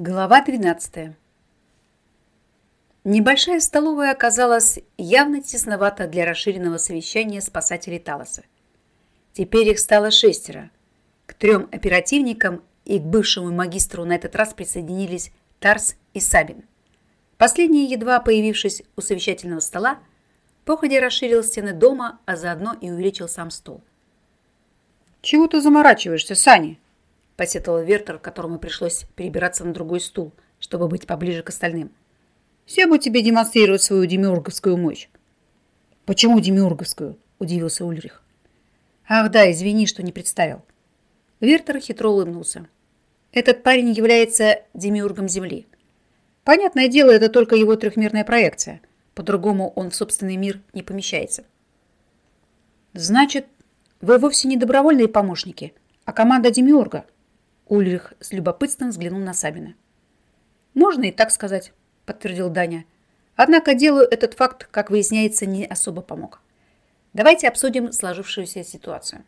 Глава 13. Небольшая столовая оказалась явно тесновата для расширенного совещания спасателей Талоса. Теперь их стало шестеро. К трем оперативникам и к бывшему магистру на этот раз присоединились Тарс и Сабин. Последний, едва появившись у совещательного стола, походе расширил стены дома, а заодно и увеличил сам стол. «Чего ты заморачиваешься, Сани?» Посетовал Вертер, которому пришлось перебираться на другой стул, чтобы быть поближе к остальным. «Все бы тебе демонстрировать свою демиурговскую мощь». «Почему демиурговскую?» – удивился Ульрих. «Ах да, извини, что не представил». Вертер хитро улыбнулся. «Этот парень является демиургом Земли. Понятное дело, это только его трехмерная проекция. По-другому он в собственный мир не помещается». «Значит, вы вовсе не добровольные помощники, а команда демиурга?» Ульрих с любопытством взглянул на Сабина. «Можно и так сказать», – подтвердил Даня. «Однако делу этот факт, как выясняется, не особо помог. Давайте обсудим сложившуюся ситуацию».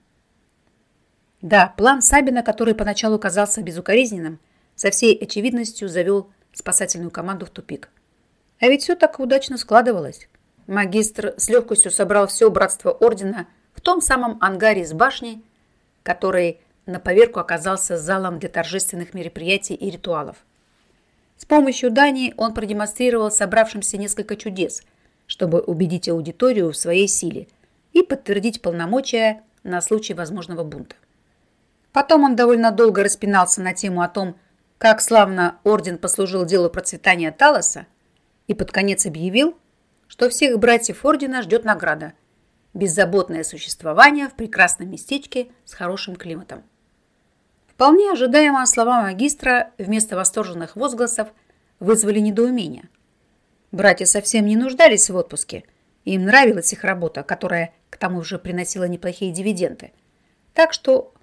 Да, план Сабина, который поначалу казался безукоризненным, со всей очевидностью завел спасательную команду в тупик. А ведь все так удачно складывалось. Магистр с легкостью собрал все братство Ордена в том самом ангаре с башней, который на поверку оказался залом для торжественных мероприятий и ритуалов. С помощью Дании он продемонстрировал собравшимся несколько чудес, чтобы убедить аудиторию в своей силе и подтвердить полномочия на случай возможного бунта. Потом он довольно долго распинался на тему о том, как славно орден послужил делу процветания Талоса и под конец объявил, что всех братьев ордена ждет награда – беззаботное существование в прекрасном местечке с хорошим климатом. Вполне ожидаемо слова магистра вместо восторженных возгласов вызвали недоумение. Братья совсем не нуждались в отпуске. Им нравилась их работа, которая к тому же приносила неплохие дивиденды. Так что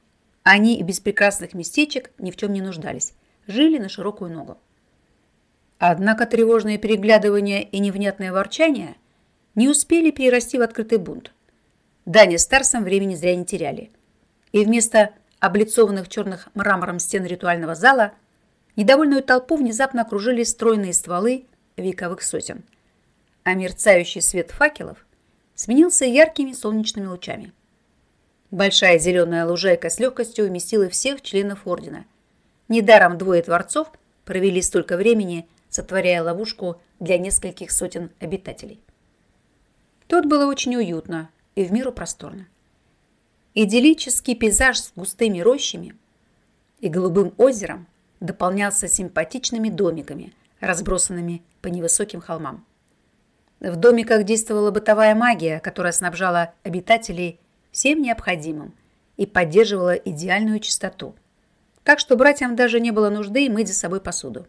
они и без прекрасных местечек ни в чем не нуждались. Жили на широкую ногу. Однако тревожные переглядывания и невнятное ворчание не успели перерасти в открытый бунт. Даня с Тарсом времени зря не теряли. И вместо облицованных черных мрамором стен ритуального зала, недовольную толпу внезапно окружили стройные стволы вековых сосен, а мерцающий свет факелов сменился яркими солнечными лучами. Большая зеленая лужайка с легкостью уместила всех членов ордена. Недаром двое творцов провели столько времени, сотворяя ловушку для нескольких сотен обитателей. Тут было очень уютно и в меру просторно. Идиллический пейзаж с густыми рощами и голубым озером дополнялся симпатичными домиками, разбросанными по невысоким холмам. В домиках действовала бытовая магия, которая снабжала обитателей всем необходимым и поддерживала идеальную чистоту. Так что братьям даже не было нужды мыть за собой посуду.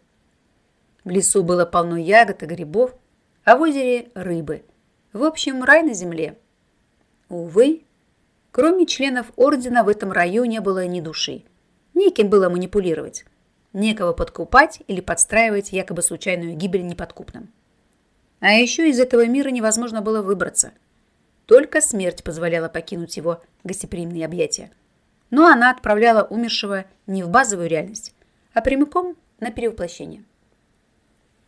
В лесу было полно ягод и грибов, а в озере – рыбы. В общем, рай на земле. Увы, Кроме членов ордена в этом районе было ни души. Неким было манипулировать. Некого подкупать или подстраивать якобы случайную гибель неподкупным. А еще из этого мира невозможно было выбраться. Только смерть позволяла покинуть его гостеприимные объятия. Но она отправляла умершего не в базовую реальность, а прямиком на перевоплощение.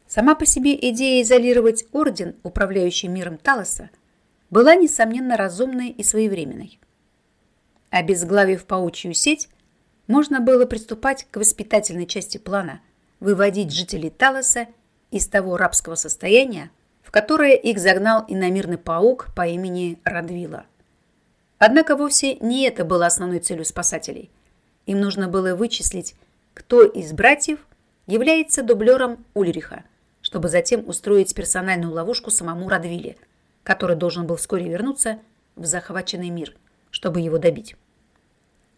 Сама по себе идея изолировать орден, управляющий миром Талоса, была, несомненно, разумной и своевременной. Обезглавив паучью сеть, можно было приступать к воспитательной части плана, выводить жителей Талоса из того рабского состояния, в которое их загнал иномирный паук по имени Радвила. Однако вовсе не это было основной целью спасателей. Им нужно было вычислить, кто из братьев является дублером Ульриха, чтобы затем устроить персональную ловушку самому Радвиле, который должен был вскоре вернуться в захваченный мир – чтобы его добить.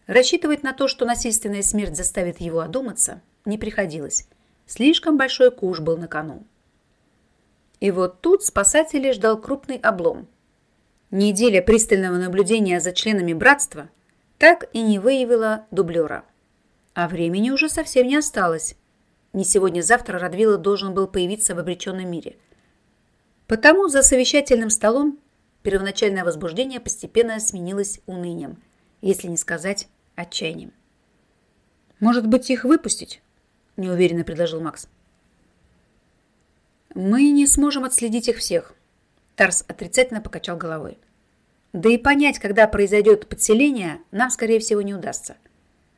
Рассчитывать на то, что насильственная смерть заставит его одуматься, не приходилось. Слишком большой куш был на кону. И вот тут спасателей ждал крупный облом. Неделя пристального наблюдения за членами братства так и не выявила дублера. А времени уже совсем не осталось. Не сегодня-завтра Радвила должен был появиться в обреченном мире. Потому за совещательным столом Первоначальное возбуждение постепенно сменилось унынием, если не сказать отчаянием. «Может быть, их выпустить?» – неуверенно предложил Макс. «Мы не сможем отследить их всех», – Тарс отрицательно покачал головой. «Да и понять, когда произойдет подселение, нам, скорее всего, не удастся.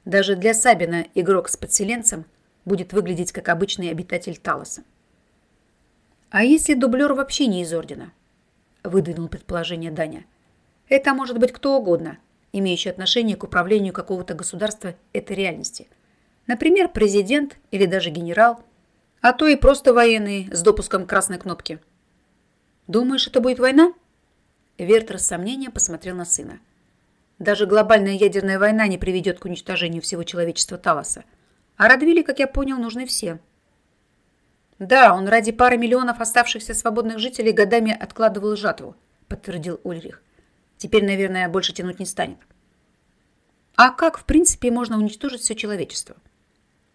Даже для Сабина игрок с подселенцем будет выглядеть как обычный обитатель Талоса. «А если дублер вообще не из Ордена?» – выдвинул предположение Даня. «Это может быть кто угодно, имеющий отношение к управлению какого-то государства этой реальности. Например, президент или даже генерал, а то и просто военный с допуском красной кнопки». «Думаешь, это будет война?» Вертер с сомнением посмотрел на сына. «Даже глобальная ядерная война не приведет к уничтожению всего человечества Талоса. А Радвиле, как я понял, нужны все». «Да, он ради пары миллионов оставшихся свободных жителей годами откладывал жатву», подтвердил Ульрих. «Теперь, наверное, больше тянуть не станет». «А как, в принципе, можно уничтожить все человечество?»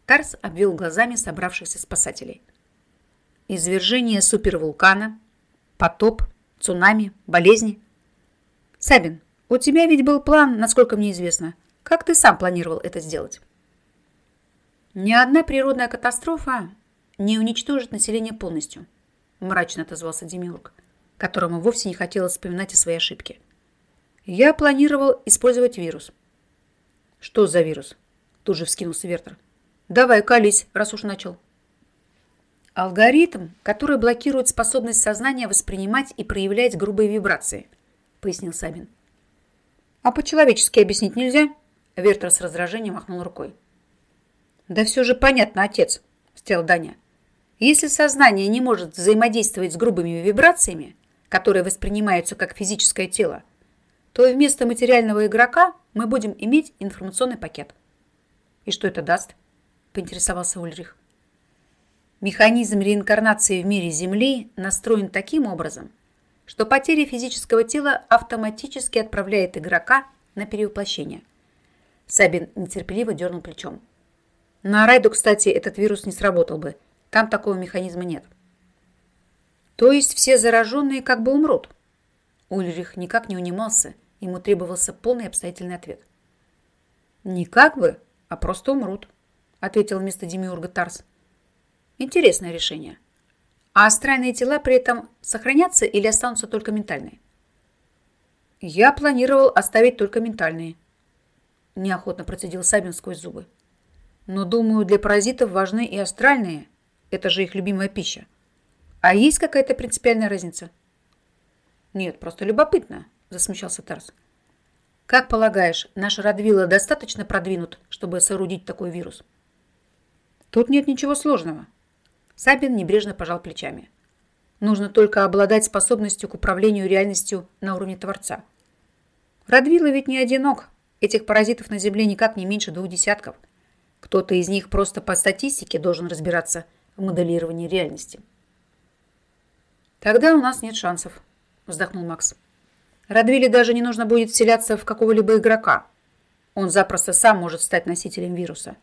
Тарс обвел глазами собравшихся спасателей. «Извержение супервулкана, потоп, цунами, болезни». «Сабин, у тебя ведь был план, насколько мне известно. Как ты сам планировал это сделать?» «Ни одна природная катастрофа не уничтожит население полностью, мрачно отозвался Демиург, которому вовсе не хотелось вспоминать о своей ошибке. Я планировал использовать вирус. Что за вирус? Тут же вскинулся Вертер. Давай, колись, раз уж начал. Алгоритм, который блокирует способность сознания воспринимать и проявлять грубые вибрации, пояснил Сабин. А по-человечески объяснить нельзя? Вертер с раздражением махнул рукой. Да все же понятно, отец, стел Даня. Если сознание не может взаимодействовать с грубыми вибрациями, которые воспринимаются как физическое тело, то вместо материального игрока мы будем иметь информационный пакет. И что это даст? Поинтересовался Ульрих. Механизм реинкарнации в мире Земли настроен таким образом, что потеря физического тела автоматически отправляет игрока на перевоплощение. Сабин нетерпеливо дернул плечом. На Райду, кстати, этот вирус не сработал бы – там такого механизма нет. То есть все зараженные как бы умрут? Ульрих никак не унимался, ему требовался полный обстоятельный ответ. Не как бы, а просто умрут, ответил вместо Демиурга Тарс. Интересное решение. А астральные тела при этом сохранятся или останутся только ментальные? Я планировал оставить только ментальные. Неохотно процедил Сабин сквозь зубы. Но, думаю, для паразитов важны и астральные, это же их любимая пища. А есть какая-то принципиальная разница? Нет, просто любопытно, засмущался Тарс. Как полагаешь, наш Радвилла достаточно продвинут, чтобы соорудить такой вирус? Тут нет ничего сложного. Сабин небрежно пожал плечами. Нужно только обладать способностью к управлению реальностью на уровне Творца. Радвилла ведь не одинок. Этих паразитов на Земле никак не меньше двух десятков. Кто-то из них просто по статистике должен разбираться – в моделировании реальности. «Тогда у нас нет шансов», – вздохнул Макс. «Радвиле даже не нужно будет вселяться в какого-либо игрока. Он запросто сам может стать носителем вируса.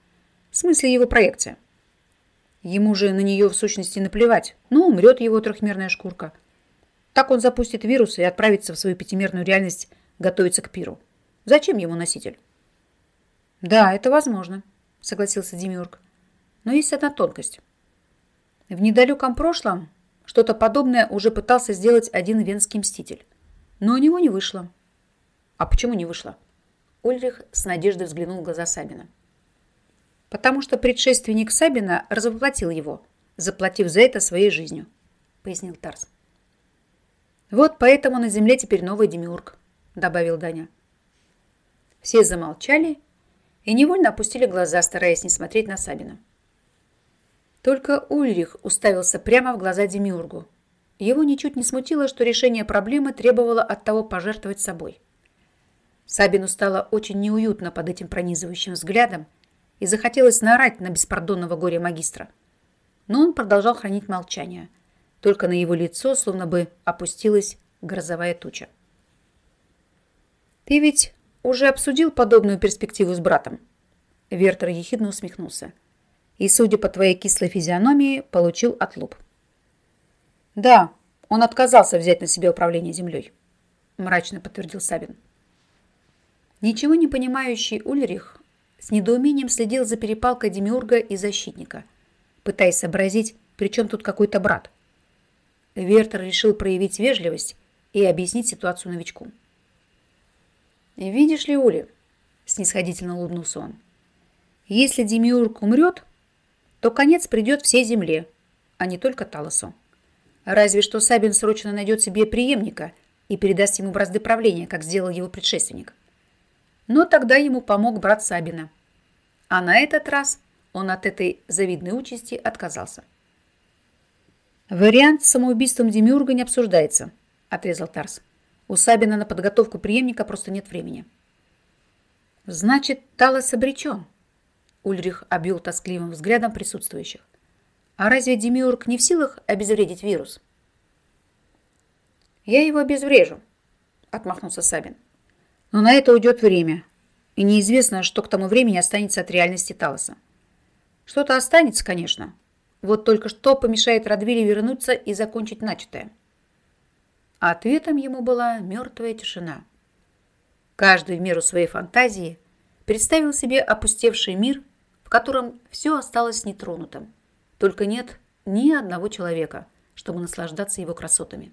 В смысле его проекция. Ему же на нее в сущности наплевать. Ну, умрет его трехмерная шкурка. Так он запустит вирус и отправится в свою пятимерную реальность готовиться к пиру. Зачем ему носитель? Да, это возможно, согласился Демиург. Но есть одна тонкость. В недалеком прошлом что-то подобное уже пытался сделать один венский мститель. Но у него не вышло. А почему не вышло? Ульрих с надеждой взглянул в глаза Сабина. Потому что предшественник Сабина развоплотил его, заплатив за это своей жизнью, пояснил Тарс. Вот поэтому на земле теперь новый демиург, добавил Даня. Все замолчали и невольно опустили глаза, стараясь не смотреть на Сабина. Только Ульрих уставился прямо в глаза Демиургу. Его ничуть не смутило, что решение проблемы требовало от того пожертвовать собой. Сабину стало очень неуютно под этим пронизывающим взглядом и захотелось наорать на беспардонного горя магистра. Но он продолжал хранить молчание. Только на его лицо словно бы опустилась грозовая туча. «Ты ведь уже обсудил подобную перспективу с братом?» Вертер ехидно усмехнулся и, судя по твоей кислой физиономии, получил отлуп. Да, он отказался взять на себя управление землей, мрачно подтвердил Сабин. Ничего не понимающий Ульрих с недоумением следил за перепалкой Демиурга и защитника – пытаясь сообразить, при чем тут какой-то брат. Вертер решил проявить вежливость и объяснить ситуацию новичку. «Видишь ли, Ули?» – снисходительно улыбнулся он. «Если Демиург умрет, то конец придет всей земле, а не только Талосу. Разве что Сабин срочно найдет себе преемника и передаст ему бразды правления, как сделал его предшественник. Но тогда ему помог брат Сабина. А на этот раз он от этой завидной участи отказался. «Вариант с самоубийством Демиурга не обсуждается», – отрезал Тарс. «У Сабина на подготовку преемника просто нет времени». «Значит, Талос обречен», – Ульрих обвел тоскливым взглядом присутствующих. «А разве Демиург не в силах обезвредить вирус?» «Я его обезврежу», – отмахнулся Сабин. «Но на это уйдет время, и неизвестно, что к тому времени останется от реальности Талоса. Что-то останется, конечно, вот только что помешает Радвиле вернуться и закончить начатое. ответом ему была мертвая тишина. Каждый в меру своей фантазии представил себе опустевший мир, в котором все осталось нетронутым. Только нет ни одного человека, чтобы наслаждаться его красотами.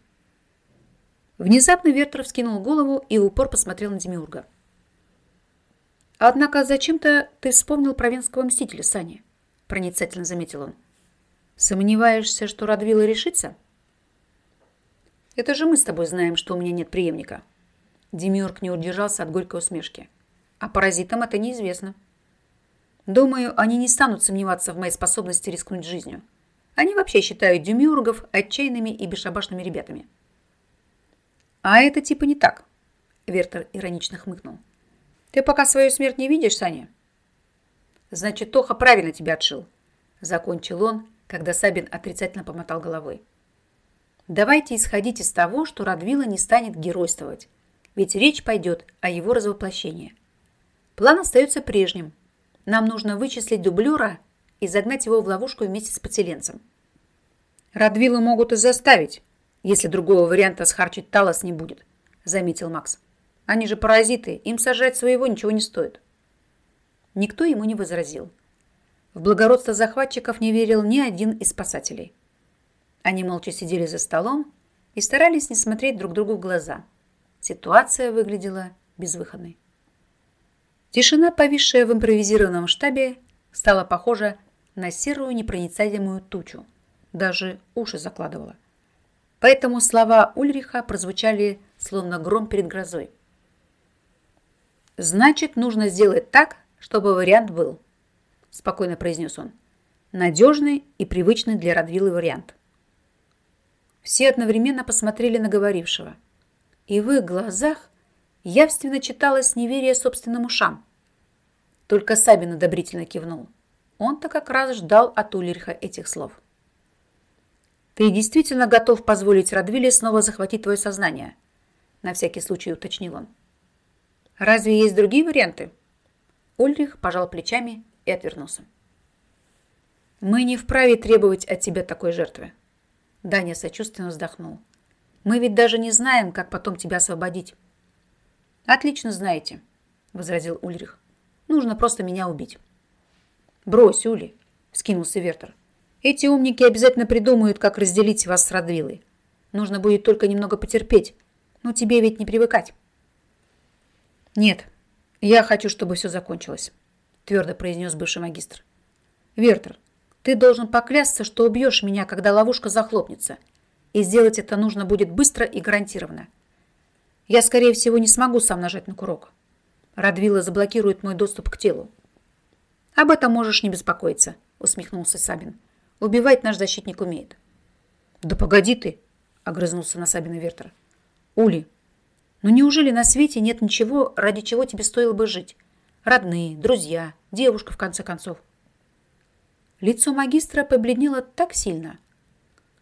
Внезапно Вертер вскинул голову и упор посмотрел на Демиурга. «Однако зачем-то ты вспомнил про венского мстителя, Саня», проницательно заметил он. Сомневаешься, что Радвилла решится? Это же мы с тобой знаем, что у меня нет преемника. Демиург не удержался от горькой усмешки. А паразитам это неизвестно. Думаю, они не станут сомневаться в моей способности рискнуть жизнью. Они вообще считают демиургов отчаянными и бесшабашными ребятами. А это типа не так. Вертер иронично хмыкнул. Ты пока свою смерть не видишь, Саня? Значит, Тоха правильно тебя отшил. Закончил он, когда Сабин отрицательно помотал головой. Давайте исходить из того, что Радвила не станет геройствовать, ведь речь пойдет о его развоплощении. План остается прежним. Нам нужно вычислить дублера и загнать его в ловушку вместе с подселенцем. Радвилу могут и заставить, если другого варианта схарчить Талос не будет, заметил Макс. Они же паразиты, им сажать своего ничего не стоит. Никто ему не возразил. В благородство захватчиков не верил ни один из спасателей. Они молча сидели за столом и старались не смотреть друг другу в глаза. Ситуация выглядела безвыходной. Тишина, повисшая в импровизированном штабе, стала похожа на серую непроницаемую тучу. Даже уши закладывала. Поэтому слова Ульриха прозвучали словно гром перед грозой. «Значит, нужно сделать так, чтобы вариант был спокойно произнес он. Надежный и привычный для Радвиллы вариант. Все одновременно посмотрели на говорившего. И в их глазах явственно читалось неверие собственным ушам. Только Сабин одобрительно кивнул. Он-то как раз ждал от Ульриха этих слов. «Ты действительно готов позволить Радвиле снова захватить твое сознание?» На всякий случай уточнил он. «Разве есть другие варианты?» Ульрих пожал плечами и отвернулся. «Мы не вправе требовать от тебя такой жертвы». Даня сочувственно вздохнул. «Мы ведь даже не знаем, как потом тебя освободить». «Отлично знаете», — возразил Ульрих. «Нужно просто меня убить». «Брось, Ули», — скинулся Вертер. «Эти умники обязательно придумают, как разделить вас с Радвилой. Нужно будет только немного потерпеть. Но тебе ведь не привыкать». «Нет, я хочу, чтобы все закончилось» твердо произнес бывший магистр. «Вертер, ты должен поклясться, что убьешь меня, когда ловушка захлопнется. И сделать это нужно будет быстро и гарантированно. Я, скорее всего, не смогу сам нажать на курок. Радвилла заблокирует мой доступ к телу. Об этом можешь не беспокоиться, усмехнулся Сабин. Убивать наш защитник умеет. Да погоди ты, огрызнулся на Сабина Вертер. Ули, ну неужели на свете нет ничего, ради чего тебе стоило бы жить? родные, друзья, девушка, в конце концов. Лицо магистра побледнело так сильно,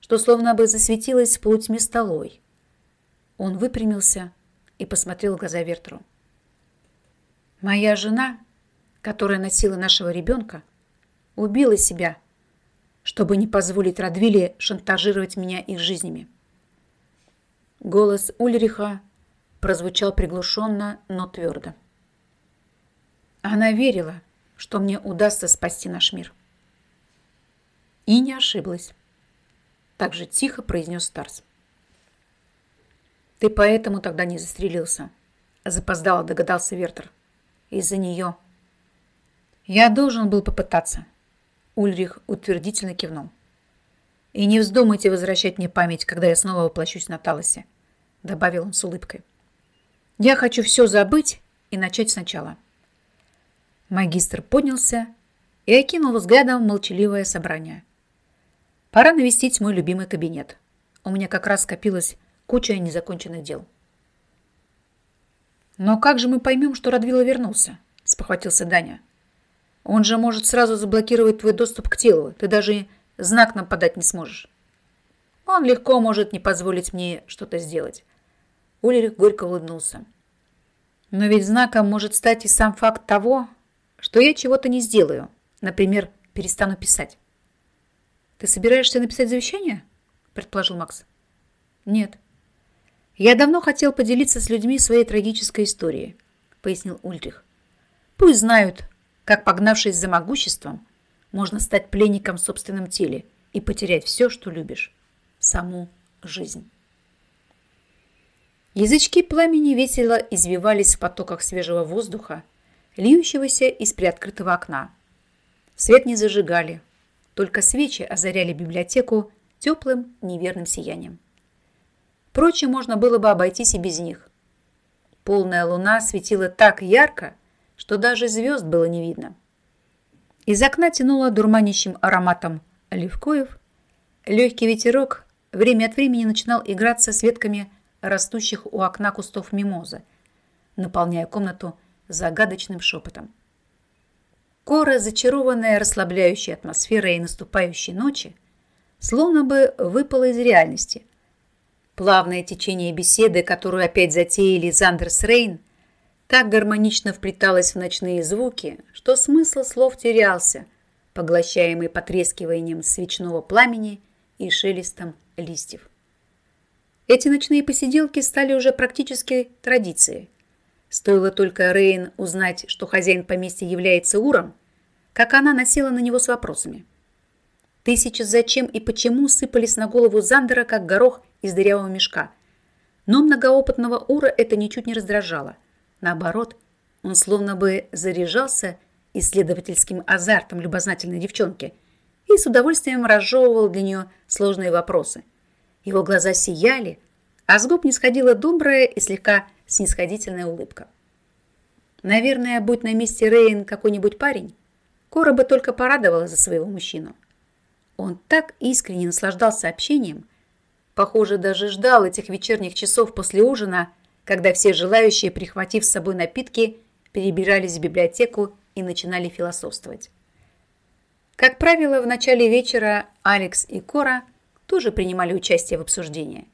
что словно бы засветилось в полутьме столой. Он выпрямился и посмотрел в глаза Вертеру. «Моя жена, которая носила нашего ребенка, убила себя, чтобы не позволить Радвиле шантажировать меня их жизнями». Голос Ульриха прозвучал приглушенно, но твердо. Она верила, что мне удастся спасти наш мир. И не ошиблась. Так же тихо произнес Старс. Ты поэтому тогда не застрелился. Запоздало догадался Вертер. Из-за нее. Я должен был попытаться. Ульрих утвердительно кивнул. И не вздумайте возвращать мне память, когда я снова воплощусь на Талосе, добавил он с улыбкой. Я хочу все забыть и начать сначала. Магистр поднялся и окинул взглядом молчаливое собрание. Пора навестить мой любимый кабинет. У меня как раз скопилась куча незаконченных дел. «Но как же мы поймем, что Радвила вернулся?» – спохватился Даня. «Он же может сразу заблокировать твой доступ к телу. Ты даже знак нам подать не сможешь». «Он легко может не позволить мне что-то сделать». Ульрих горько улыбнулся. «Но ведь знаком может стать и сам факт того, что я чего-то не сделаю. Например, перестану писать». «Ты собираешься написать завещание?» – предположил Макс. «Нет. Я давно хотел поделиться с людьми своей трагической историей», – пояснил Ульрих. «Пусть знают, как, погнавшись за могуществом, можно стать пленником в собственном теле и потерять все, что любишь – саму жизнь». Язычки пламени весело извивались в потоках свежего воздуха, льющегося из приоткрытого окна. Свет не зажигали – только свечи озаряли библиотеку теплым неверным сиянием. Впрочем, можно было бы обойтись и без них. Полная луна светила так ярко, что даже звезд было не видно. Из окна тянуло дурманящим ароматом оливкоев. Легкий ветерок время от времени начинал играться с ветками растущих у окна кустов мимоза, наполняя комнату загадочным шепотом. Кора, зачарованная расслабляющей атмосферой и наступающей ночи, словно бы выпала из реальности. Плавное течение беседы, которую опять затеяли Зандерс Рейн, так гармонично вплеталось в ночные звуки, что смысл слов терялся, поглощаемый потрескиванием свечного пламени и шелестом листьев. Эти ночные посиделки стали уже практически традицией. Стоило только Рейн узнать, что хозяин поместья является Уром, как она насела на него с вопросами. Тысячи зачем и почему сыпались на голову Зандера, как горох из дырявого мешка. Но многоопытного Ура это ничуть не раздражало. Наоборот, он словно бы заряжался исследовательским азартом любознательной девчонки и с удовольствием разжевывал для нее сложные вопросы. Его глаза сияли, а с губ не сходила добрая и слегка снисходительная улыбка. Наверное, будь на месте Рейн какой-нибудь парень, Кора бы только порадовала за своего мужчину. Он так искренне наслаждался общением, похоже, даже ждал этих вечерних часов после ужина, когда все желающие, прихватив с собой напитки, перебирались в библиотеку и начинали философствовать. Как правило, в начале вечера Алекс и Кора тоже принимали участие в обсуждении.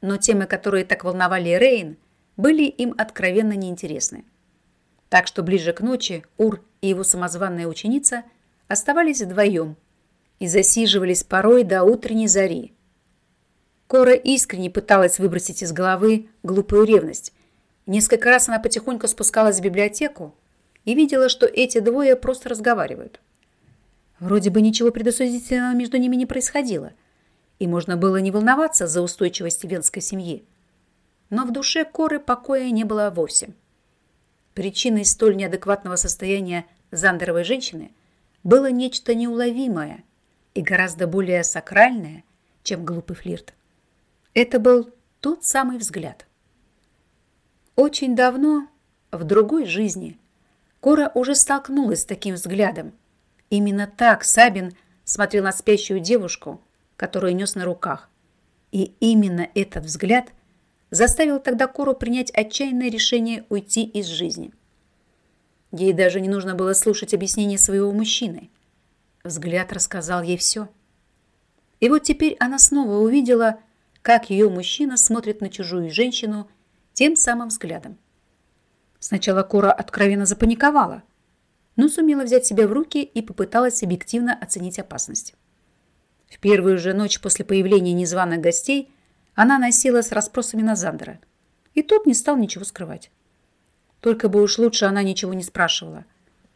Но темы, которые так волновали Рейн, были им откровенно неинтересны. Так что ближе к ночи Ур и его самозванная ученица оставались вдвоем и засиживались порой до утренней зари. Кора искренне пыталась выбросить из головы глупую ревность. Несколько раз она потихоньку спускалась в библиотеку и видела, что эти двое просто разговаривают. Вроде бы ничего предосудительного между ними не происходило, и можно было не волноваться за устойчивость венской семьи но в душе Коры покоя не было вовсе. Причиной столь неадекватного состояния Зандеровой женщины было нечто неуловимое и гораздо более сакральное, чем глупый флирт. Это был тот самый взгляд. Очень давно, в другой жизни, Кора уже столкнулась с таким взглядом. Именно так Сабин смотрел на спящую девушку, которую нес на руках. И именно этот взгляд – заставил тогда Кору принять отчаянное решение уйти из жизни. Ей даже не нужно было слушать объяснения своего мужчины. Взгляд рассказал ей все. И вот теперь она снова увидела, как ее мужчина смотрит на чужую женщину тем самым взглядом. Сначала Кора откровенно запаниковала, но сумела взять себя в руки и попыталась объективно оценить опасность. В первую же ночь после появления незваных гостей – она носила с расспросами на Зандера. И тот не стал ничего скрывать. Только бы уж лучше она ничего не спрашивала.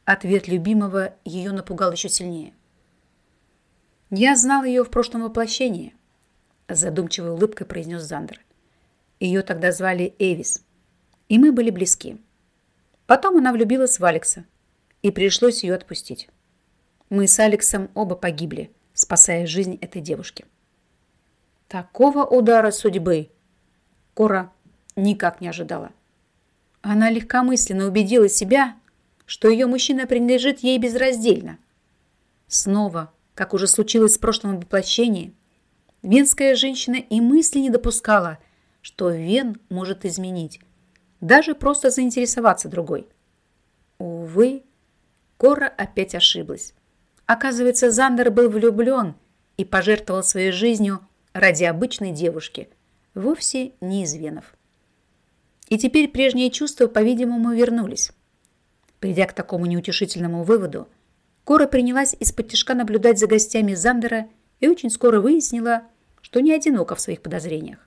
Ответ любимого ее напугал еще сильнее. Я знал ее в прошлом воплощении, с задумчивой улыбкой произнес Зандер. Ее тогда звали Эвис, и мы были близки. Потом она влюбилась в Алекса, и пришлось ее отпустить. Мы с Алексом оба погибли, спасая жизнь этой девушки. Такого удара судьбы Кора никак не ожидала. Она легкомысленно убедила себя, что ее мужчина принадлежит ей безраздельно. Снова, как уже случилось в прошлом воплощении, венская женщина и мысли не допускала, что Вен может изменить, даже просто заинтересоваться другой. Увы, Кора опять ошиблась. Оказывается, Зандер был влюблен и пожертвовал своей жизнью ради обычной девушки, вовсе не из Венов. И теперь прежние чувства, по-видимому, вернулись. Придя к такому неутешительному выводу, Кора принялась из-под тяжка наблюдать за гостями Зандера и очень скоро выяснила, что не одинока в своих подозрениях.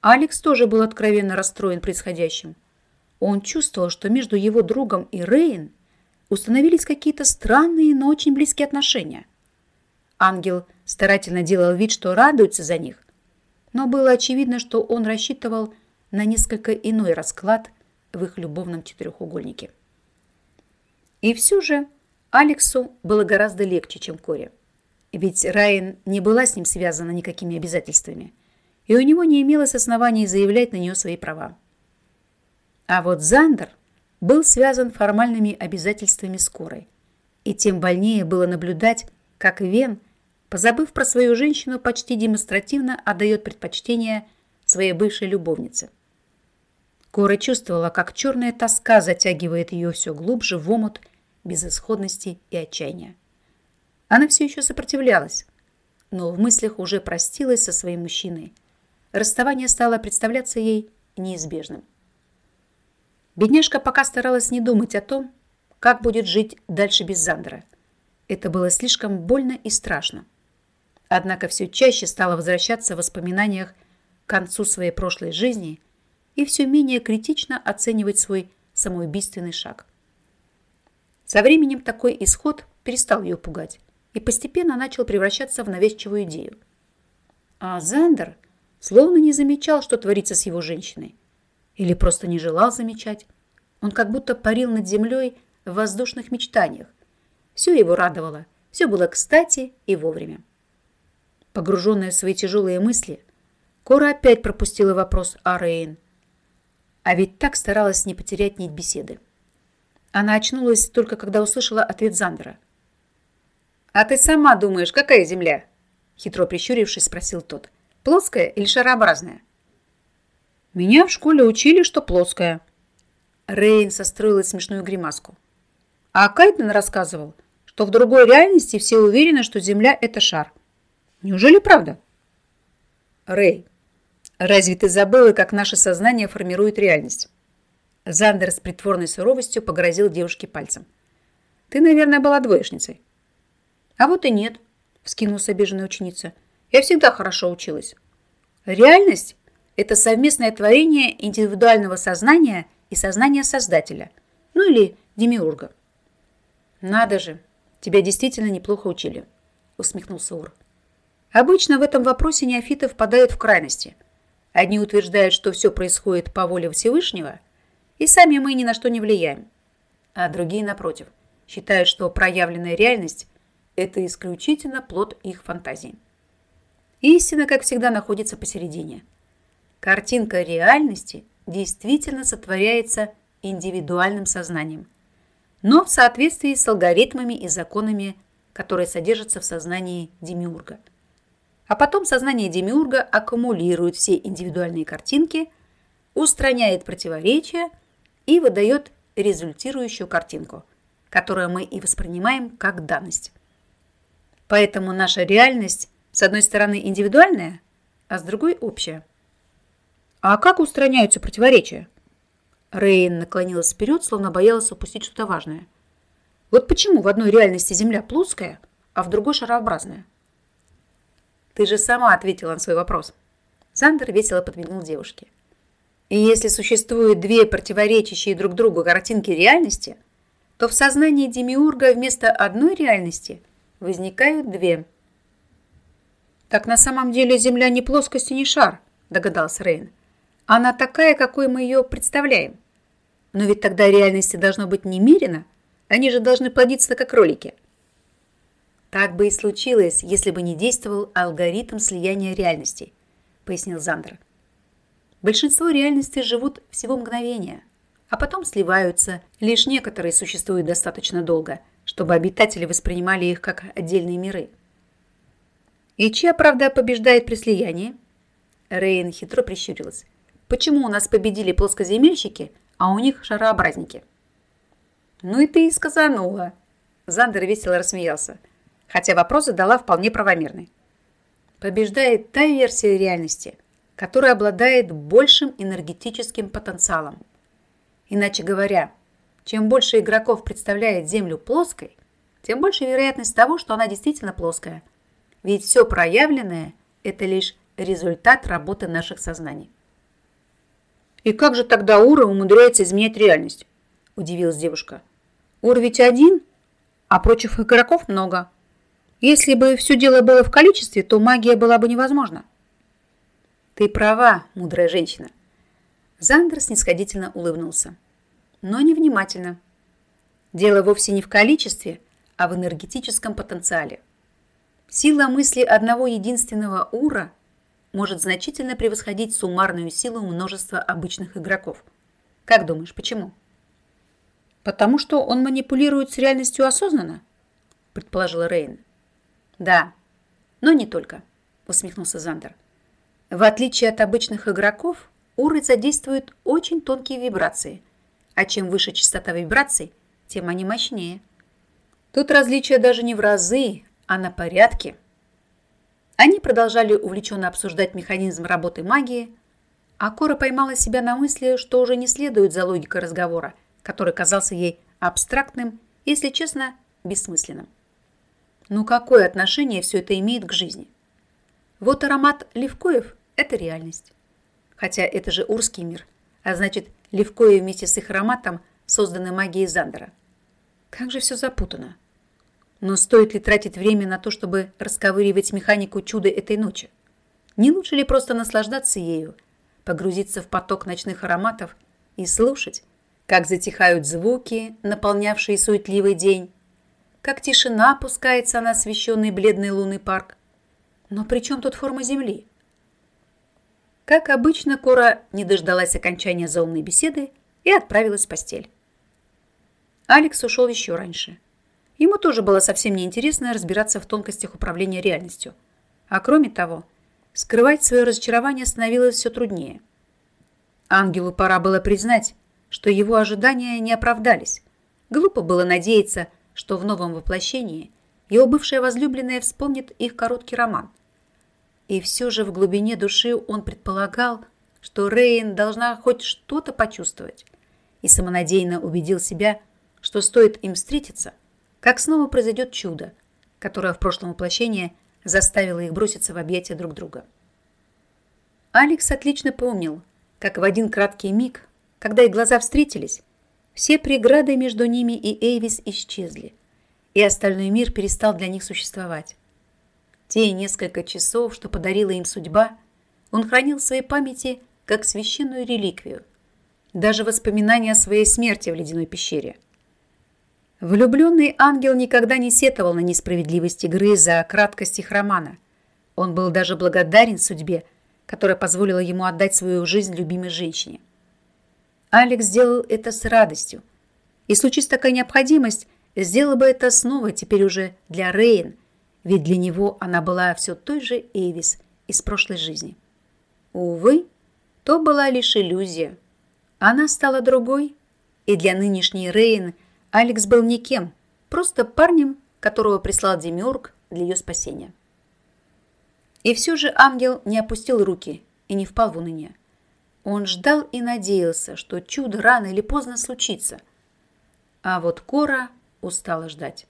Алекс тоже был откровенно расстроен происходящим. Он чувствовал, что между его другом и Рейн установились какие-то странные, но очень близкие отношения. Ангел старательно делал вид, что радуется за них, но было очевидно, что он рассчитывал на несколько иной расклад в их любовном четырехугольнике. И все же Алексу было гораздо легче, чем Коре. Ведь Райан не была с ним связана никакими обязательствами, и у него не имелось оснований заявлять на нее свои права. А вот Зандер был связан формальными обязательствами с Корой, и тем больнее было наблюдать, как Вен, позабыв про свою женщину, почти демонстративно отдает предпочтение своей бывшей любовнице – Кора чувствовала, как черная тоска затягивает ее все глубже в омут безысходности и отчаяния. Она все еще сопротивлялась, но в мыслях уже простилась со своим мужчиной. Расставание стало представляться ей неизбежным. Бедняжка пока старалась не думать о том, как будет жить дальше без Зандера. Это было слишком больно и страшно. Однако все чаще стало возвращаться в воспоминаниях к концу своей прошлой жизни – и все менее критично оценивать свой самоубийственный шаг. Со временем такой исход перестал ее пугать и постепенно начал превращаться в навязчивую идею. А Зандер словно не замечал, что творится с его женщиной. Или просто не желал замечать. Он как будто парил над землей в воздушных мечтаниях. Все его радовало, все было кстати и вовремя. Погруженная в свои тяжелые мысли, Кора опять пропустила вопрос о Рейн – а ведь так старалась не потерять нить беседы. Она очнулась только когда услышала ответ Зандера. «А ты сама думаешь, какая земля?» Хитро прищурившись, спросил тот. «Плоская или шарообразная?» «Меня в школе учили, что плоская». Рейн состроила смешную гримаску. А Кайтон рассказывал, что в другой реальности все уверены, что Земля – это шар. Неужели правда? Рэй, Разве ты забыла, как наше сознание формирует реальность? Зандер с притворной суровостью погрозил девушке пальцем. Ты, наверное, была двоечницей. А вот и нет, вскинулась обиженная ученица. Я всегда хорошо училась. Реальность – это совместное творение индивидуального сознания и сознания Создателя, ну или Демиурга. Надо же, тебя действительно неплохо учили, усмехнулся Ур. Обычно в этом вопросе неофиты впадают в крайности – Одни утверждают, что все происходит по воле Всевышнего, и сами мы ни на что не влияем. А другие, напротив, считают, что проявленная реальность – это исключительно плод их фантазии. Истина, как всегда, находится посередине. Картинка реальности действительно сотворяется индивидуальным сознанием, но в соответствии с алгоритмами и законами, которые содержатся в сознании Демиурга – а потом сознание Демиурга аккумулирует все индивидуальные картинки, устраняет противоречия и выдает результирующую картинку, которую мы и воспринимаем как данность. Поэтому наша реальность, с одной стороны, индивидуальная, а с другой – общая. А как устраняются противоречия? Рейн наклонилась вперед, словно боялась упустить что-то важное. Вот почему в одной реальности Земля плоская, а в другой шарообразная? Ты же сама ответила на свой вопрос. Сандер весело подмигнул девушке. И если существуют две противоречащие друг другу картинки реальности, то в сознании Демиурга вместо одной реальности возникают две. Так на самом деле Земля не плоскость и не шар, догадался Рейн. Она такая, какой мы ее представляем. Но ведь тогда реальности должно быть немерено. Они же должны плодиться, как кролики. Так бы и случилось, если бы не действовал алгоритм слияния реальностей, пояснил Зандер. Большинство реальностей живут всего мгновения, а потом сливаются. Лишь некоторые существуют достаточно долго, чтобы обитатели воспринимали их как отдельные миры. И чья правда побеждает при слиянии? Рейн хитро прищурилась. Почему у нас победили плоскоземельщики, а у них шарообразники? Ну и ты сказанула. Зандер весело рассмеялся, хотя вопрос задала вполне правомерный. Побеждает та версия реальности, которая обладает большим энергетическим потенциалом. Иначе говоря, чем больше игроков представляет Землю плоской, тем больше вероятность того, что она действительно плоская. Ведь все проявленное – это лишь результат работы наших сознаний. «И как же тогда Ура умудряется изменять реальность?» – удивилась девушка. «Ур ведь один, а прочих игроков много. Если бы все дело было в количестве, то магия была бы невозможна». «Ты права, мудрая женщина». Зандер снисходительно улыбнулся. «Но невнимательно. Дело вовсе не в количестве, а в энергетическом потенциале. Сила мысли одного единственного Ура – может значительно превосходить суммарную силу множества обычных игроков. Как думаешь, почему? Потому что он манипулирует с реальностью осознанно, предположила Рейн. Да, но не только, усмехнулся Зандер. В отличие от обычных игроков, уры задействуют очень тонкие вибрации, а чем выше частота вибраций, тем они мощнее. Тут различие даже не в разы, а на порядке – они продолжали увлеченно обсуждать механизм работы магии, а Кора поймала себя на мысли, что уже не следует за логикой разговора, который казался ей абстрактным, если честно, бессмысленным. Ну какое отношение все это имеет к жизни? Вот аромат Левкоев – это реальность. Хотя это же Урский мир, а значит, Левкои вместе с их ароматом созданы магией Зандера. Как же все запутано. Но стоит ли тратить время на то, чтобы расковыривать механику чуда этой ночи? Не лучше ли просто наслаждаться ею, погрузиться в поток ночных ароматов и слушать, как затихают звуки, наполнявшие суетливый день, как тишина опускается на освещенный бледный лунный парк? Но при чем тут форма Земли? Как обычно, Кора не дождалась окончания заумной беседы и отправилась в постель. Алекс ушел еще раньше – Ему тоже было совсем неинтересно разбираться в тонкостях управления реальностью. А кроме того, скрывать свое разочарование становилось все труднее. Ангелу пора было признать, что его ожидания не оправдались. Глупо было надеяться, что в новом воплощении его бывшая возлюбленная вспомнит их короткий роман. И все же в глубине души он предполагал, что Рейн должна хоть что-то почувствовать, и самонадеянно убедил себя, что стоит им встретиться, как снова произойдет чудо, которое в прошлом воплощении заставило их броситься в объятия друг друга. Алекс отлично помнил, как в один краткий миг, когда их глаза встретились, все преграды между ними и Эйвис исчезли, и остальной мир перестал для них существовать. Те несколько часов, что подарила им судьба, он хранил в своей памяти как священную реликвию, даже воспоминания о своей смерти в ледяной пещере – Влюбленный ангел никогда не сетовал на несправедливость игры за краткость их романа. Он был даже благодарен судьбе, которая позволила ему отдать свою жизнь любимой женщине. Алекс сделал это с радостью. И случись такая необходимость, сделал бы это снова теперь уже для Рейн, ведь для него она была все той же Эвис из прошлой жизни. Увы, то была лишь иллюзия. Она стала другой, и для нынешней Рейн – Алекс был никем, просто парнем, которого прислал Демиург для ее спасения. И все же ангел не опустил руки и не впал в уныние. Он ждал и надеялся, что чудо рано или поздно случится. А вот Кора устала ждать.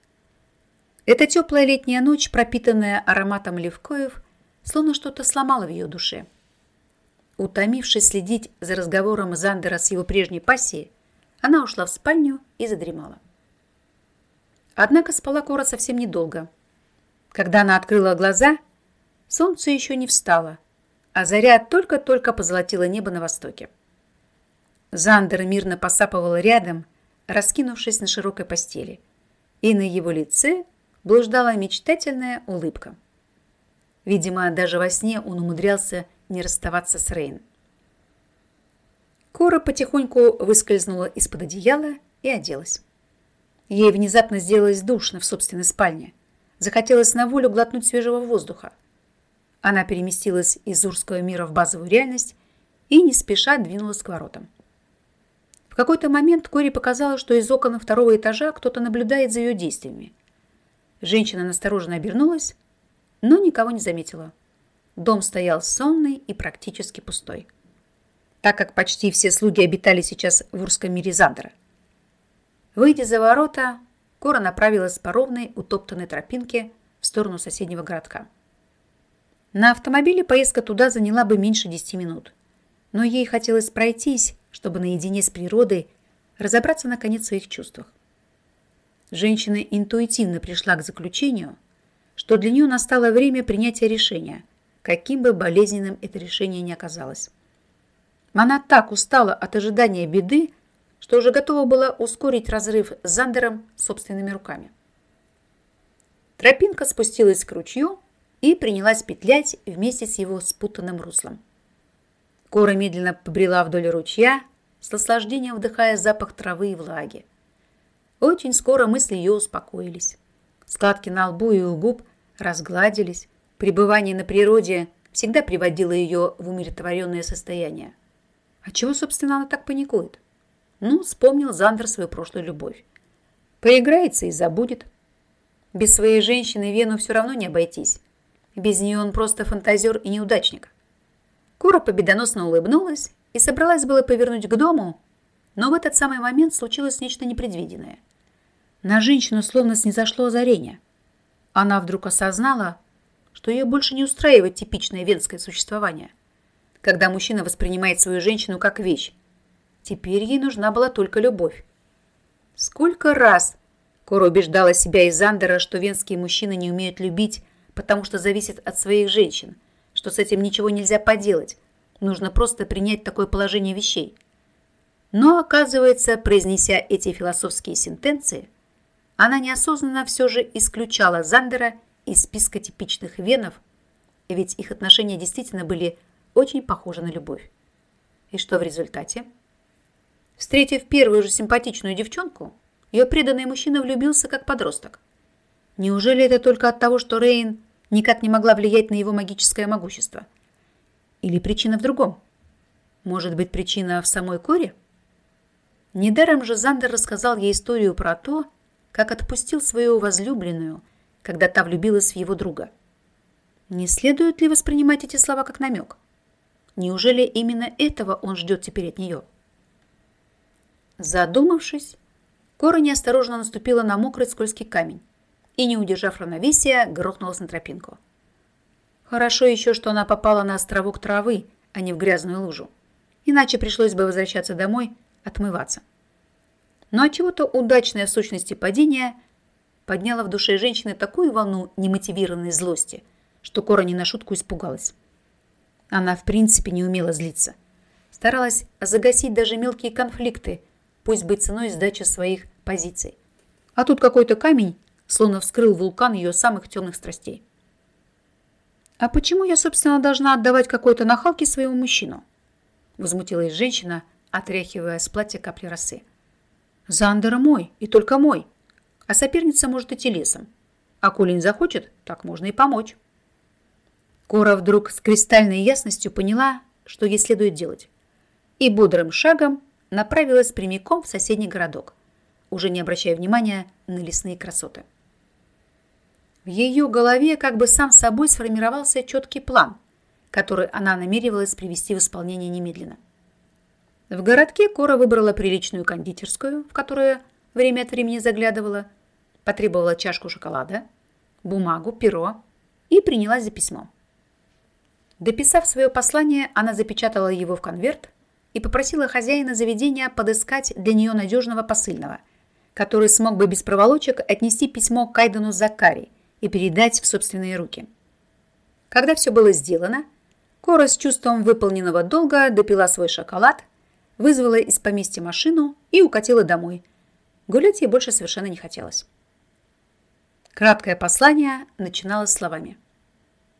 Эта теплая летняя ночь, пропитанная ароматом левкоев, словно что-то сломала в ее душе. Утомившись следить за разговором Зандера с его прежней пассией, она ушла в спальню и задремала. Однако спала Кора совсем недолго. Когда она открыла глаза, солнце еще не встало, а заря только-только позолотила небо на востоке. Зандер мирно посапывал рядом, раскинувшись на широкой постели, и на его лице блуждала мечтательная улыбка. Видимо, даже во сне он умудрялся не расставаться с Рейн. Кора потихоньку выскользнула из-под одеяла и оделась. Ей внезапно сделалось душно в собственной спальне. Захотелось на волю глотнуть свежего воздуха. Она переместилась из Урского мира в базовую реальность и не спеша двинулась к воротам. В какой-то момент Кори показалось, что из окон второго этажа кто-то наблюдает за ее действиями. Женщина настороженно обернулась, но никого не заметила. Дом стоял сонный и практически пустой. Так как почти все слуги обитали сейчас в Урском мире Зандера. Выйдя за ворота, Кора направилась по ровной, утоптанной тропинке в сторону соседнего городка. На автомобиле поездка туда заняла бы меньше 10 минут. Но ей хотелось пройтись, чтобы наедине с природой разобраться наконец в своих чувствах. Женщина интуитивно пришла к заключению, что для нее настало время принятия решения, каким бы болезненным это решение ни оказалось. Она так устала от ожидания беды, что уже готова была ускорить разрыв с Зандером собственными руками. Тропинка спустилась к ручью и принялась петлять вместе с его спутанным руслом. Кора медленно побрела вдоль ручья, с наслаждением вдыхая запах травы и влаги. Очень скоро мысли ее успокоились. Складки на лбу и у губ разгладились. Пребывание на природе всегда приводило ее в умиротворенное состояние. А чего, собственно, она так паникует? Ну, вспомнил Зандер свою прошлую любовь. Поиграется и забудет. Без своей женщины Вену все равно не обойтись. Без нее он просто фантазер и неудачник. Кура победоносно улыбнулась и собралась было повернуть к дому, но в этот самый момент случилось нечто непредвиденное. На женщину словно снизошло озарение. Она вдруг осознала, что ее больше не устраивает типичное венское существование, когда мужчина воспринимает свою женщину как вещь, Теперь ей нужна была только любовь. Сколько раз Кора убеждала себя и Зандера, что венские мужчины не умеют любить, потому что зависят от своих женщин, что с этим ничего нельзя поделать, нужно просто принять такое положение вещей. Но, оказывается, произнеся эти философские сентенции, она неосознанно все же исключала Зандера из списка типичных венов, ведь их отношения действительно были очень похожи на любовь. И что в результате? Встретив первую же симпатичную девчонку, ее преданный мужчина влюбился как подросток. Неужели это только от того, что Рейн никак не могла влиять на его магическое могущество? Или причина в другом? Может быть, причина в самой Коре? Недаром же Зандер рассказал ей историю про то, как отпустил свою возлюбленную, когда та влюбилась в его друга. Не следует ли воспринимать эти слова как намек? Неужели именно этого он ждет теперь от нее? Задумавшись, Кора неосторожно наступила на мокрый скользкий камень и, не удержав равновесия, грохнулась на тропинку. Хорошо еще, что она попала на островок травы, а не в грязную лужу. Иначе пришлось бы возвращаться домой, отмываться. Но отчего-то удачная сущность падения подняла в душе женщины такую волну немотивированной злости, что Кора не на шутку испугалась. Она в принципе не умела злиться. Старалась загасить даже мелкие конфликты, пусть бы ценой сдачи своих позиций. А тут какой-то камень словно вскрыл вулкан ее самых темных страстей. «А почему я, собственно, должна отдавать какой-то нахалке своему мужчину?» Возмутилась женщина, отряхивая с платья капли росы. «Зандера мой, и только мой. А соперница может идти лесом. А коли не захочет, так можно и помочь». Кора вдруг с кристальной ясностью поняла, что ей следует делать. И бодрым шагом направилась прямиком в соседний городок, уже не обращая внимания на лесные красоты. В ее голове как бы сам собой сформировался четкий план, который она намеревалась привести в исполнение немедленно. В городке Кора выбрала приличную кондитерскую, в которую время от времени заглядывала, потребовала чашку шоколада, бумагу, перо и принялась за письмо. Дописав свое послание, она запечатала его в конверт и попросила хозяина заведения подыскать для нее надежного посыльного, который смог бы без проволочек отнести письмо Кайдену Закари, и передать в собственные руки. Когда все было сделано, Кора с чувством выполненного долга допила свой шоколад, вызвала из поместья машину и укатила домой. Гулять ей больше совершенно не хотелось. Краткое послание начиналось словами.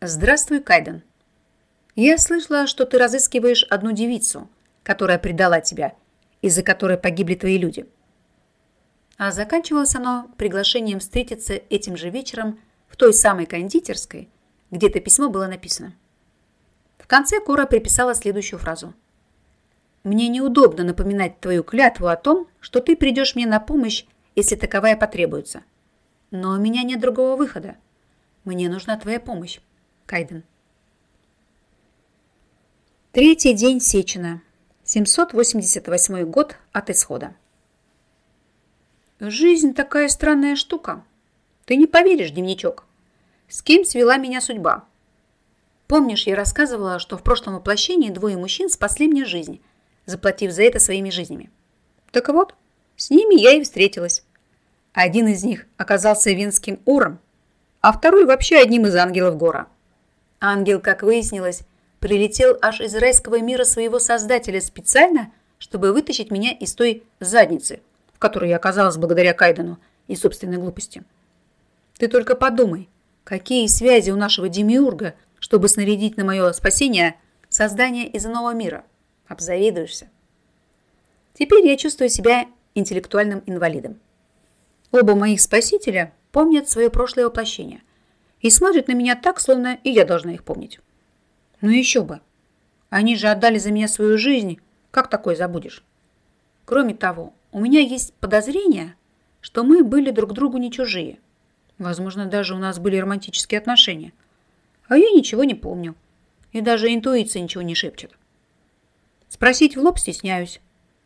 «Здравствуй, Кайден. Я слышала, что ты разыскиваешь одну девицу, которая предала тебя, из-за которой погибли твои люди». А заканчивалось оно приглашением встретиться этим же вечером в той самой кондитерской, где это письмо было написано. В конце Кора приписала следующую фразу. «Мне неудобно напоминать твою клятву о том, что ты придешь мне на помощь, если таковая потребуется. Но у меня нет другого выхода. Мне нужна твоя помощь, Кайден. Третий день Сечина. 788 год от исхода. Жизнь такая странная штука. Ты не поверишь, дневничок. С кем свела меня судьба? Помнишь, я рассказывала, что в прошлом воплощении двое мужчин спасли мне жизнь, заплатив за это своими жизнями. Так вот, с ними я и встретилась. Один из них оказался венским уром, а второй вообще одним из ангелов гора. Ангел, как выяснилось, прилетел аж из райского мира своего создателя специально, чтобы вытащить меня из той задницы, в которой я оказалась благодаря Кайдену и собственной глупости. Ты только подумай, какие связи у нашего демиурга, чтобы снарядить на мое спасение создание из иного мира. Обзавидуешься. Теперь я чувствую себя интеллектуальным инвалидом. Оба моих спасителя помнят свое прошлое воплощение и смотрят на меня так, словно и я должна их помнить. Ну еще бы. Они же отдали за меня свою жизнь. Как такое забудешь? Кроме того, у меня есть подозрение, что мы были друг другу не чужие. Возможно, даже у нас были романтические отношения. А я ничего не помню. И даже интуиция ничего не шепчет. Спросить в лоб стесняюсь.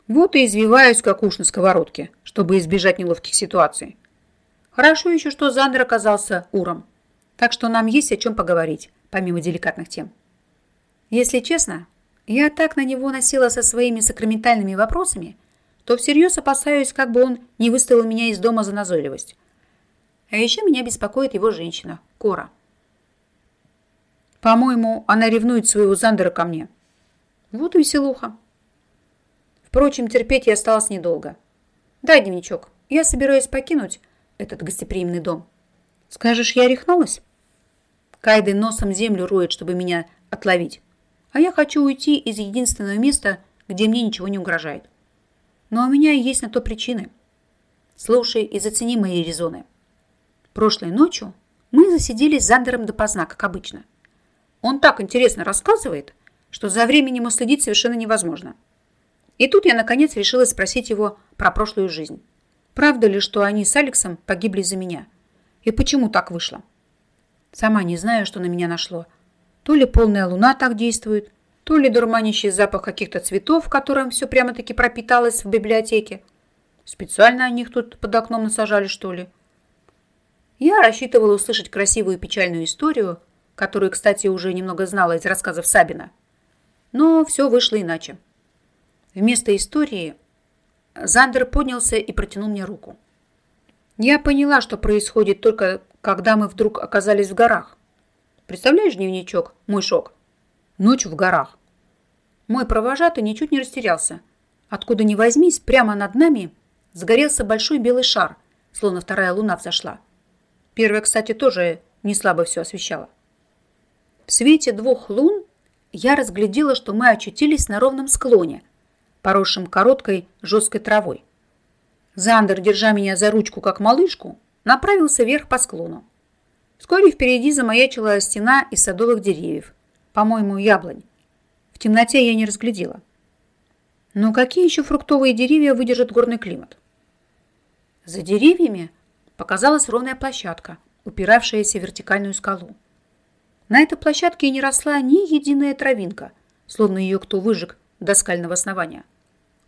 Вот и извиваюсь, как уж на сковородке, чтобы избежать неловких ситуаций. Хорошо еще, что Зандер оказался уром. Так что нам есть о чем поговорить, помимо деликатных тем. Если честно, я так на него носила со своими сакраментальными вопросами, то всерьез опасаюсь, как бы он не выставил меня из дома за назойливость. А еще меня беспокоит его женщина, Кора. По-моему, она ревнует своего Зандера ко мне. Вот и веселуха. Впрочем, терпеть я осталось недолго. Дай дневничок. Я собираюсь покинуть этот гостеприимный дом. Скажешь, я рехнулась? Кайды носом землю роет, чтобы меня отловить. А я хочу уйти из единственного места, где мне ничего не угрожает. Но у меня есть на то причины. Слушай и зацени мои резоны. Прошлой ночью мы засиделись с Зандером допоздна, как обычно. Он так интересно рассказывает, что за временем уследить совершенно невозможно. И тут я, наконец, решила спросить его про прошлую жизнь. Правда ли, что они с Алексом погибли за меня? И почему так вышло? Сама не знаю, что на меня нашло. То ли полная луна так действует, то ли дурманящий запах каких-то цветов, которым все прямо-таки пропиталось в библиотеке. Специально о них тут под окном насажали, что ли? Я рассчитывала услышать красивую печальную историю, которую, кстати, уже немного знала из рассказов Сабина. Но все вышло иначе. Вместо истории Зандер поднялся и протянул мне руку. Я поняла, что происходит только, когда мы вдруг оказались в горах. Представляешь, дневничок, мой шок? Ночь в горах. Мой провожатый ничуть не растерялся. Откуда ни возьмись, прямо над нами загорелся большой белый шар, словно вторая луна взошла. Первая, кстати, тоже не слабо все освещала. В свете двух лун я разглядела, что мы очутились на ровном склоне – поросшим короткой жесткой травой. Зандер, держа меня за ручку, как малышку, направился вверх по склону. Вскоре впереди замаячила стена из садовых деревьев, по-моему, яблонь. В темноте я не разглядела. Но какие еще фруктовые деревья выдержат горный климат? За деревьями показалась ровная площадка, упиравшаяся в вертикальную скалу. На этой площадке не росла ни единая травинка, словно ее кто выжег до скального основания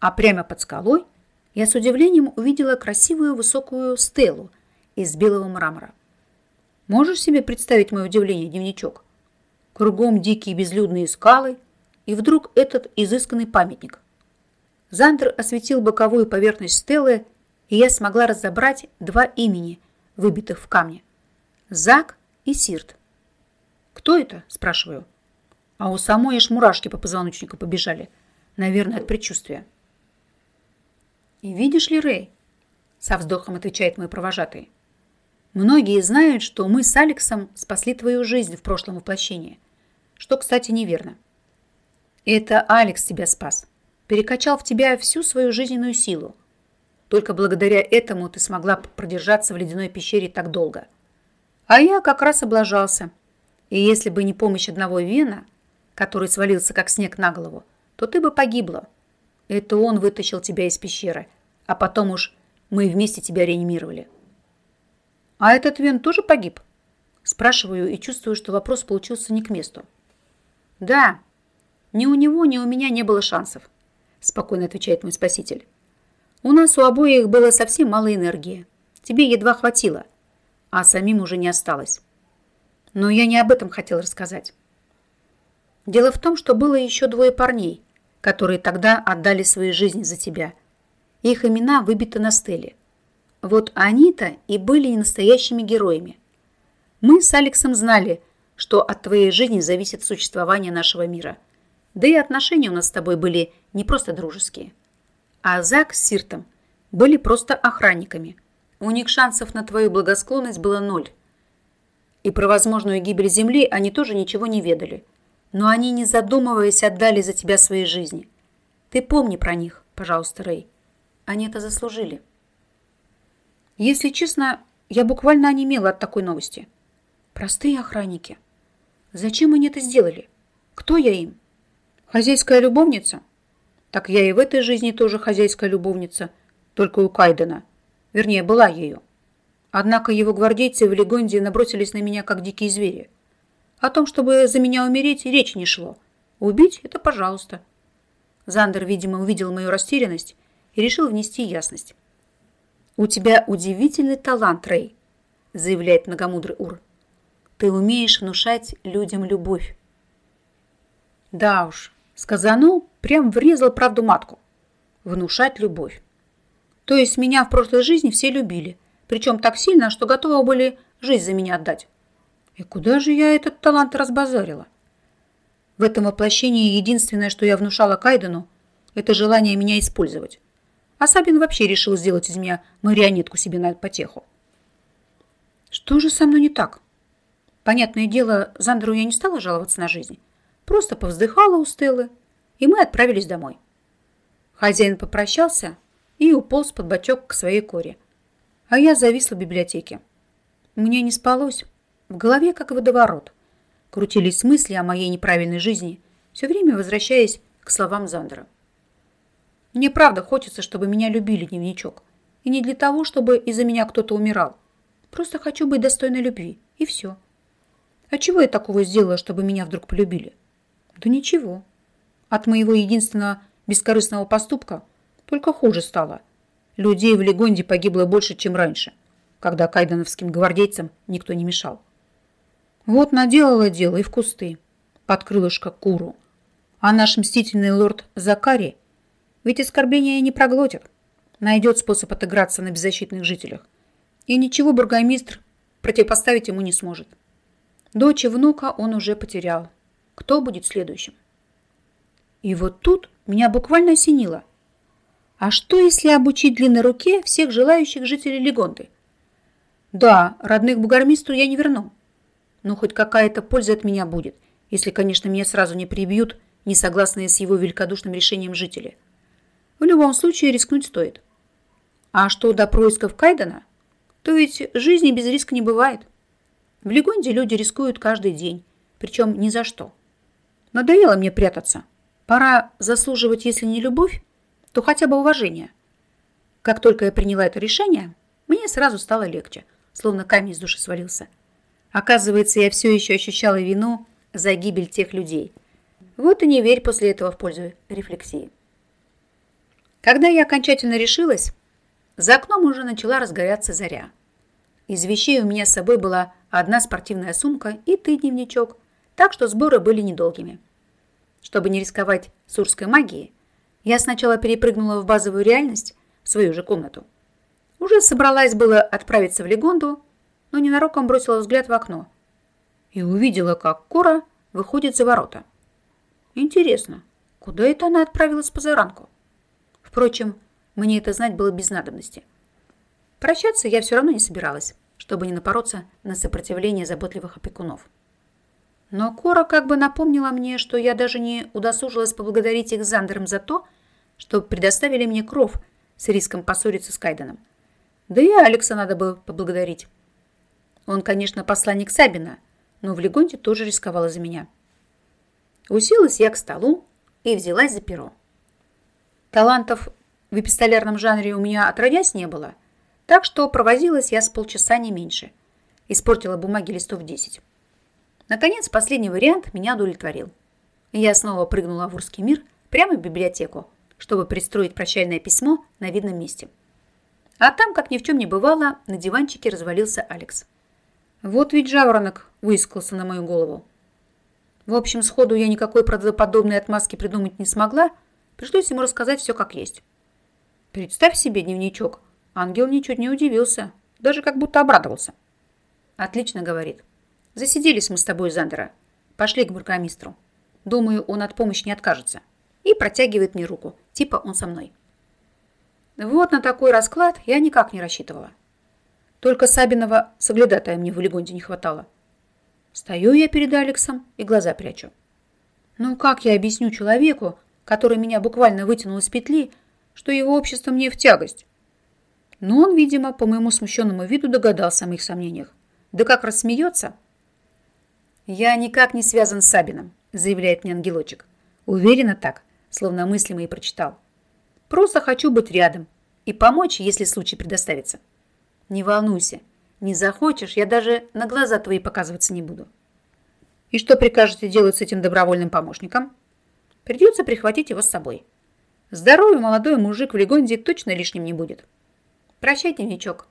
а прямо под скалой я с удивлением увидела красивую высокую стелу из белого мрамора. Можешь себе представить мое удивление, дневничок? Кругом дикие безлюдные скалы, и вдруг этот изысканный памятник. Зандер осветил боковую поверхность стелы, и я смогла разобрать два имени, выбитых в камне. Зак и Сирт. «Кто это?» – спрашиваю. А у самой аж мурашки по позвоночнику побежали. Наверное, от предчувствия. «И видишь ли, Рэй?» – со вздохом отвечает мой провожатый. «Многие знают, что мы с Алексом спасли твою жизнь в прошлом воплощении, что, кстати, неверно. Это Алекс тебя спас, перекачал в тебя всю свою жизненную силу. Только благодаря этому ты смогла продержаться в ледяной пещере так долго. А я как раз облажался. И если бы не помощь одного Вена, который свалился как снег на голову, то ты бы погибла. Это он вытащил тебя из пещеры, а потом уж мы вместе тебя реанимировали. А этот Вен тоже погиб? Спрашиваю и чувствую, что вопрос получился не к месту. Да, ни у него, ни у меня не было шансов, спокойно отвечает мой спаситель. У нас у обоих было совсем мало энергии. Тебе едва хватило, а самим уже не осталось. Но я не об этом хотел рассказать. Дело в том, что было еще двое парней, которые тогда отдали свои жизни за тебя. Их имена выбиты на стеле. Вот они-то и были настоящими героями. Мы с Алексом знали, что от твоей жизни зависит существование нашего мира. Да и отношения у нас с тобой были не просто дружеские. А Зак с Сиртом были просто охранниками. У них шансов на твою благосклонность было ноль. И про возможную гибель Земли они тоже ничего не ведали – но они, не задумываясь, отдали за тебя свои жизни. Ты помни про них, пожалуйста, Рэй. Они это заслужили. Если честно, я буквально онемела от такой новости. Простые охранники. Зачем они это сделали? Кто я им? Хозяйская любовница? Так я и в этой жизни тоже хозяйская любовница, только у Кайдена. Вернее, была ею. Однако его гвардейцы в Легонде набросились на меня, как дикие звери. О том, чтобы за меня умереть, речи не шло. Убить – это пожалуйста. Зандер, видимо, увидел мою растерянность и решил внести ясность. «У тебя удивительный талант, Рэй», – заявляет многомудрый Ур. «Ты умеешь внушать людям любовь». Да уж, сказанул, прям врезал правду матку. Внушать любовь. То есть меня в прошлой жизни все любили, причем так сильно, что готовы были жизнь за меня отдать. И куда же я этот талант разбазарила? В этом воплощении единственное, что я внушала Кайдену, это желание меня использовать. А Сабин вообще решил сделать из меня марионетку себе на потеху. Что же со мной не так? Понятное дело, Зандеру я не стала жаловаться на жизнь. Просто повздыхала у Стеллы, и мы отправились домой. Хозяин попрощался и уполз под бочок к своей коре. А я зависла в библиотеке. Мне не спалось. В голове как водоворот. Крутились мысли о моей неправильной жизни, все время возвращаясь к словам Зандера. Мне правда хочется, чтобы меня любили, дневничок. И не для того, чтобы из-за меня кто-то умирал. Просто хочу быть достойной любви. И все. А чего я такого сделала, чтобы меня вдруг полюбили? Да ничего. От моего единственного бескорыстного поступка только хуже стало. Людей в Легонде погибло больше, чем раньше, когда кайдановским гвардейцам никто не мешал. Вот наделала дело и в кусты, под крылышко куру. А наш мстительный лорд Закари ведь оскорбления не проглотит. Найдет способ отыграться на беззащитных жителях. И ничего бургомистр противопоставить ему не сможет. Дочь и внука он уже потерял. Кто будет следующим? И вот тут меня буквально осенило. А что, если обучить длинной руке всех желающих жителей Легонды? Да, родных бугормистру я не верну. Но хоть какая-то польза от меня будет, если, конечно, меня сразу не прибьют несогласные с его великодушным решением жители. В любом случае рискнуть стоит. А что до происков Кайдена, то ведь жизни без риска не бывает. В Легонде люди рискуют каждый день, причем ни за что. Надоело мне прятаться. Пора заслуживать, если не любовь, то хотя бы уважение. Как только я приняла это решение, мне сразу стало легче, словно камень с души свалился – Оказывается, я все еще ощущала вину за гибель тех людей. Вот и не верь после этого в пользу рефлексии. Когда я окончательно решилась, за окном уже начала разгоряться заря. Из вещей у меня с собой была одна спортивная сумка и ты дневничок, так что сборы были недолгими. Чтобы не рисковать сурской магией, я сначала перепрыгнула в базовую реальность, в свою же комнату. Уже собралась было отправиться в Легонду, но ненароком бросила взгляд в окно и увидела, как Кора выходит за ворота. Интересно, куда это она отправилась позаранку? Впрочем, мне это знать было без надобности. Прощаться я все равно не собиралась, чтобы не напороться на сопротивление заботливых опекунов. Но Кора как бы напомнила мне, что я даже не удосужилась поблагодарить их Зандером за то, что предоставили мне кров с риском поссориться с Кайденом. Да и Алекса надо было поблагодарить. Он, конечно, посланник Сабина, но в Легонте тоже рисковала за меня. Уселась я к столу и взялась за перо. Талантов в эпистолярном жанре у меня отродясь не было, так что провозилась я с полчаса не меньше. Испортила бумаги листов 10. Наконец, последний вариант меня удовлетворил. Я снова прыгнула в Урский мир прямо в библиотеку, чтобы пристроить прощальное письмо на видном месте. А там, как ни в чем не бывало, на диванчике развалился Алекс. Вот ведь жаворонок выискался на мою голову. В общем, сходу я никакой правдоподобной отмазки придумать не смогла, пришлось ему рассказать все как есть. Представь себе дневничок. Ангел ничуть не удивился, даже как будто обрадовался. Отлично, говорит. Засиделись мы с тобой, Зандера. Пошли к бургомистру. Думаю, он от помощи не откажется. И протягивает мне руку, типа он со мной. Вот на такой расклад я никак не рассчитывала. Только Сабинова соглядатая мне в Легонде не хватало. Стою я перед Алексом и глаза прячу. Ну как я объясню человеку, который меня буквально вытянул из петли, что его общество мне в тягость? Но он, видимо, по моему смущенному виду догадался о моих сомнениях. Да как рассмеется. «Я никак не связан с Сабином», — заявляет мне ангелочек. Уверенно так, словно мысли мои прочитал. «Просто хочу быть рядом и помочь, если случай предоставится». Не волнуйся. Не захочешь, я даже на глаза твои показываться не буду. И что прикажете делать с этим добровольным помощником? Придется прихватить его с собой. Здоровый молодой мужик в Легонде точно лишним не будет. Прощай, дневничок.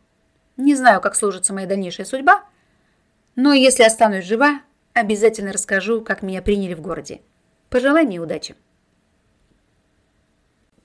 Не знаю, как сложится моя дальнейшая судьба, но если останусь жива, обязательно расскажу, как меня приняли в городе. Пожелай мне удачи.